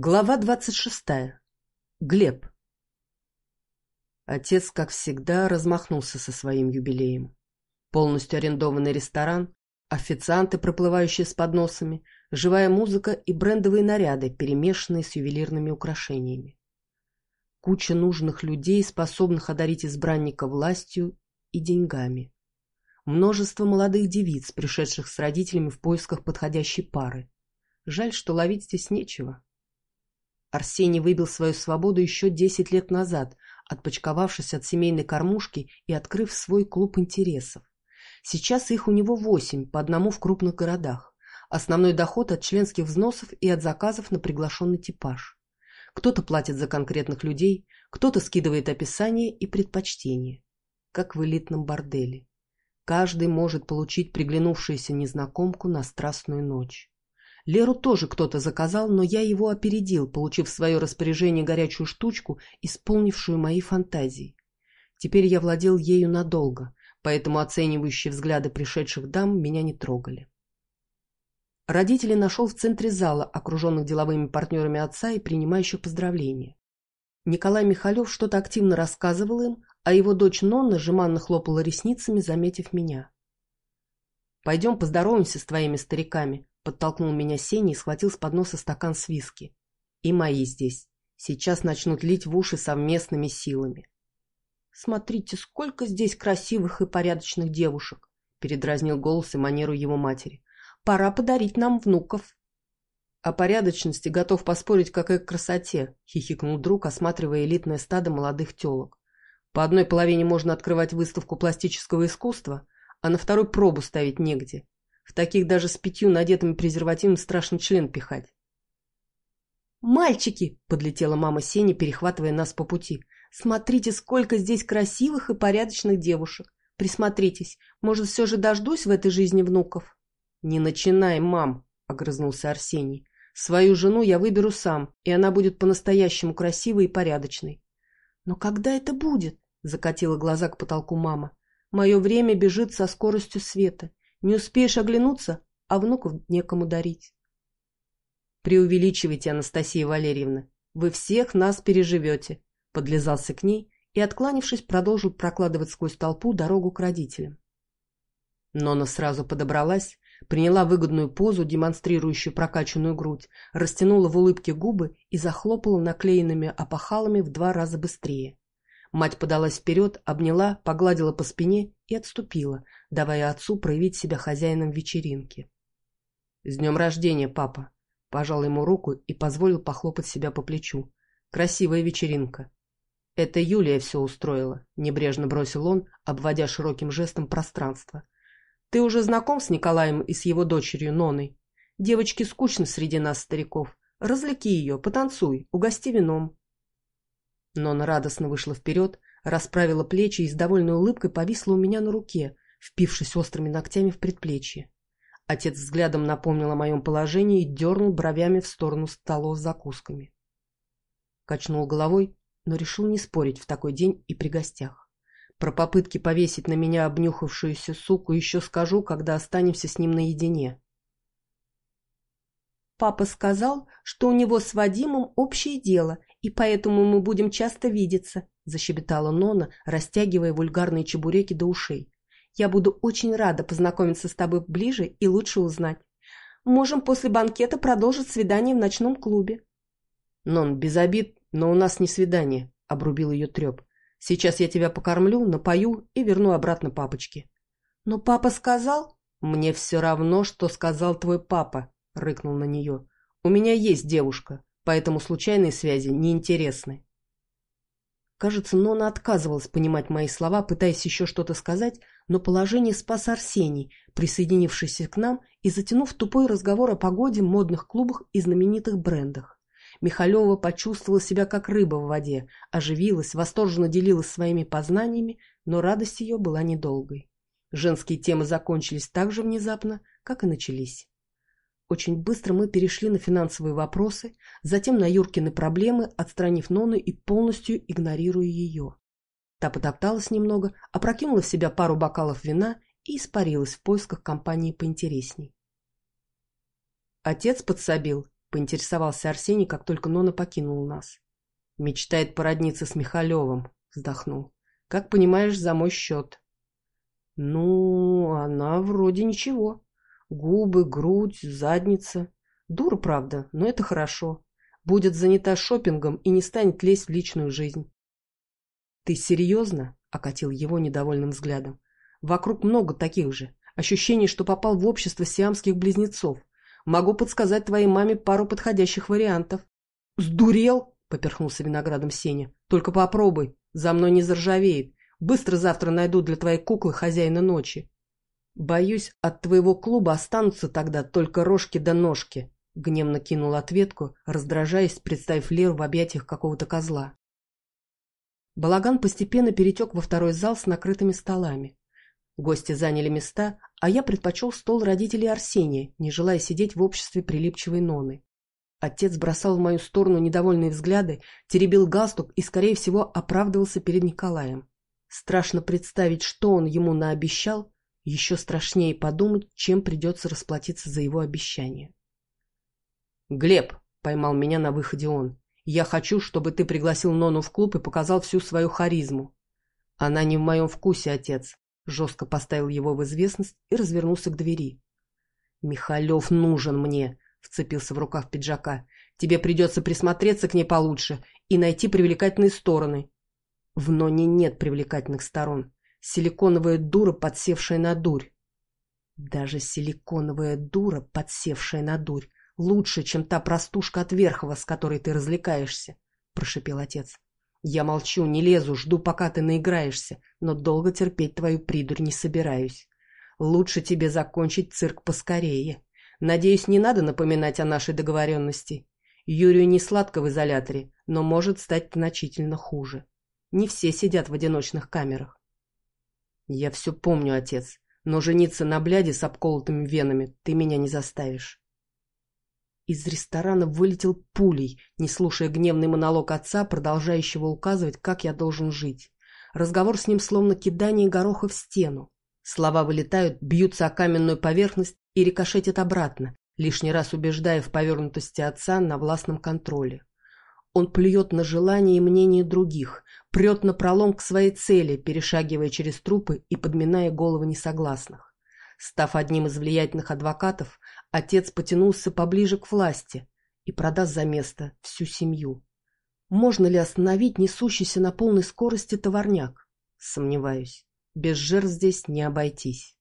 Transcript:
Глава двадцать шестая. Глеб. Отец, как всегда, размахнулся со своим юбилеем. Полностью арендованный ресторан, официанты, проплывающие с подносами, живая музыка и брендовые наряды, перемешанные с ювелирными украшениями. Куча нужных людей, способных одарить избранника властью и деньгами. Множество молодых девиц, пришедших с родителями в поисках подходящей пары. Жаль, что ловить здесь нечего. Арсений выбил свою свободу еще десять лет назад, отпочковавшись от семейной кормушки и открыв свой клуб интересов. Сейчас их у него восемь, по одному в крупных городах. Основной доход от членских взносов и от заказов на приглашенный типаж. Кто-то платит за конкретных людей, кто-то скидывает описание и предпочтения. Как в элитном борделе. Каждый может получить приглянувшуюся незнакомку на страстную ночь. Леру тоже кто-то заказал, но я его опередил, получив в свое распоряжение горячую штучку, исполнившую мои фантазии. Теперь я владел ею надолго, поэтому оценивающие взгляды пришедших дам меня не трогали. Родителей нашел в центре зала, окруженных деловыми партнерами отца и принимающих поздравления. Николай Михалев что-то активно рассказывал им, а его дочь Нонна жеманно хлопала ресницами, заметив меня. «Пойдем поздороваемся с твоими стариками», Подтолкнул меня Сеня и схватил с подноса стакан с виски. И мои здесь. Сейчас начнут лить в уши совместными силами. «Смотрите, сколько здесь красивых и порядочных девушек!» передразнил голос и манеру его матери. «Пора подарить нам внуков!» «О порядочности готов поспорить, как и к красоте», — хихикнул друг, осматривая элитное стадо молодых телок. «По одной половине можно открывать выставку пластического искусства, а на второй пробу ставить негде. В таких даже с пятью надетыми презервативом страшно член пихать. «Мальчики!» — подлетела мама Сени, перехватывая нас по пути. «Смотрите, сколько здесь красивых и порядочных девушек! Присмотритесь, может, все же дождусь в этой жизни внуков?» «Не начинай, мам!» — огрызнулся Арсений. «Свою жену я выберу сам, и она будет по-настоящему красивой и порядочной». «Но когда это будет?» — закатила глаза к потолку мама. «Мое время бежит со скоростью света. Не успеешь оглянуться, а внуков некому дарить. Преувеличивайте, Анастасия Валерьевна. Вы всех нас переживете. Подлезался к ней и, откланившись, продолжил прокладывать сквозь толпу дорогу к родителям. Нона сразу подобралась, приняла выгодную позу, демонстрирующую прокачанную грудь, растянула в улыбке губы и захлопала наклеенными опахалами в два раза быстрее. Мать подалась вперед, обняла, погладила по спине и отступила, давая отцу проявить себя хозяином вечеринки. «С днем рождения, папа!» Пожал ему руку и позволил похлопать себя по плечу. «Красивая вечеринка!» «Это Юлия все устроила», — небрежно бросил он, обводя широким жестом пространство. «Ты уже знаком с Николаем и с его дочерью Ноной? Девочке скучно среди нас, стариков. Развлеки ее, потанцуй, угости вином. Нона радостно вышла вперед, расправила плечи и с довольной улыбкой повисла у меня на руке, впившись острыми ногтями в предплечье. Отец взглядом напомнил о моем положении и дернул бровями в сторону столов с закусками. Качнул головой, но решил не спорить в такой день и при гостях. Про попытки повесить на меня обнюхавшуюся суку еще скажу, когда останемся с ним наедине. Папа сказал, что у него с Вадимом общее дело, и поэтому мы будем часто видеться», — защебетала Нона, растягивая вульгарные чебуреки до ушей. «Я буду очень рада познакомиться с тобой ближе и лучше узнать. Можем после банкета продолжить свидание в ночном клубе». «Нон, без обид, но у нас не свидание», — обрубил ее треп. «Сейчас я тебя покормлю, напою и верну обратно папочке». «Но папа сказал...» «Мне все равно, что сказал твой папа», — рыкнул на нее. «У меня есть девушка поэтому случайные связи неинтересны. Кажется, Нона отказывалась понимать мои слова, пытаясь еще что-то сказать, но положение спас Арсений, присоединившийся к нам и затянув тупой разговор о погоде, модных клубах и знаменитых брендах. Михалева почувствовала себя как рыба в воде, оживилась, восторженно делилась своими познаниями, но радость ее была недолгой. Женские темы закончились так же внезапно, как и начались. Очень быстро мы перешли на финансовые вопросы, затем на Юркины проблемы, отстранив Нону и полностью игнорируя ее. Та потопталась немного, опрокинула в себя пару бокалов вина и испарилась в поисках компании поинтересней. «Отец подсобил», — поинтересовался Арсений, как только Нона покинул нас. «Мечтает породниться с Михалевым», — вздохнул. «Как понимаешь, за мой счет». «Ну, она вроде ничего. Губы, грудь, задница. Дура, правда, но это хорошо. Будет занята шопингом и не станет лезть в личную жизнь». «Ты серьезно?» — окатил его недовольным взглядом. «Вокруг много таких же. Ощущение, что попал в общество сиамских близнецов. Могу подсказать твоей маме пару подходящих вариантов. «Сдурел?» — поперхнулся виноградом Сеня. «Только попробуй. За мной не заржавеет. Быстро завтра найду для твоей куклы хозяина ночи». «Боюсь, от твоего клуба останутся тогда только рожки да ножки», — гневно кинул ответку, раздражаясь, представив Леру в объятиях какого-то козла. Балаган постепенно перетек во второй зал с накрытыми столами. Гости заняли места, а я предпочел стол родителей Арсения, не желая сидеть в обществе прилипчивой Ноны. Отец бросал в мою сторону недовольные взгляды, теребил галстук и, скорее всего, оправдывался перед Николаем. Страшно представить, что он ему наобещал, еще страшнее подумать, чем придется расплатиться за его обещание. «Глеб!» — поймал меня на выходе он. «Я хочу, чтобы ты пригласил Нону в клуб и показал всю свою харизму». «Она не в моем вкусе, отец жестко поставил его в известность и развернулся к двери. «Михалев нужен мне!» — вцепился в рукав пиджака. «Тебе придется присмотреться к ней получше и найти привлекательные стороны». В Ноне нет привлекательных сторон. Силиконовая дура, подсевшая на дурь. Даже силиконовая дура, подсевшая на дурь, лучше, чем та простушка от Верхова, с которой ты развлекаешься, — прошепел отец. Я молчу, не лезу, жду, пока ты наиграешься, но долго терпеть твою придурь не собираюсь. Лучше тебе закончить цирк поскорее. Надеюсь, не надо напоминать о нашей договоренности. Юрию не сладко в изоляторе, но может стать значительно хуже. Не все сидят в одиночных камерах. Я все помню, отец, но жениться на бляде с обколотыми венами ты меня не заставишь. Из ресторана вылетел пулей, не слушая гневный монолог отца, продолжающего указывать, как я должен жить. Разговор с ним словно кидание гороха в стену. Слова вылетают, бьются о каменную поверхность и рикошетят обратно, лишний раз убеждая в повернутости отца на властном контроле. Он плюет на желания и мнения других, прет на пролом к своей цели, перешагивая через трупы и подминая головы несогласных. Став одним из влиятельных адвокатов, отец потянулся поближе к власти и продаст за место всю семью. Можно ли остановить несущийся на полной скорости товарняк? Сомневаюсь. Без жертв здесь не обойтись.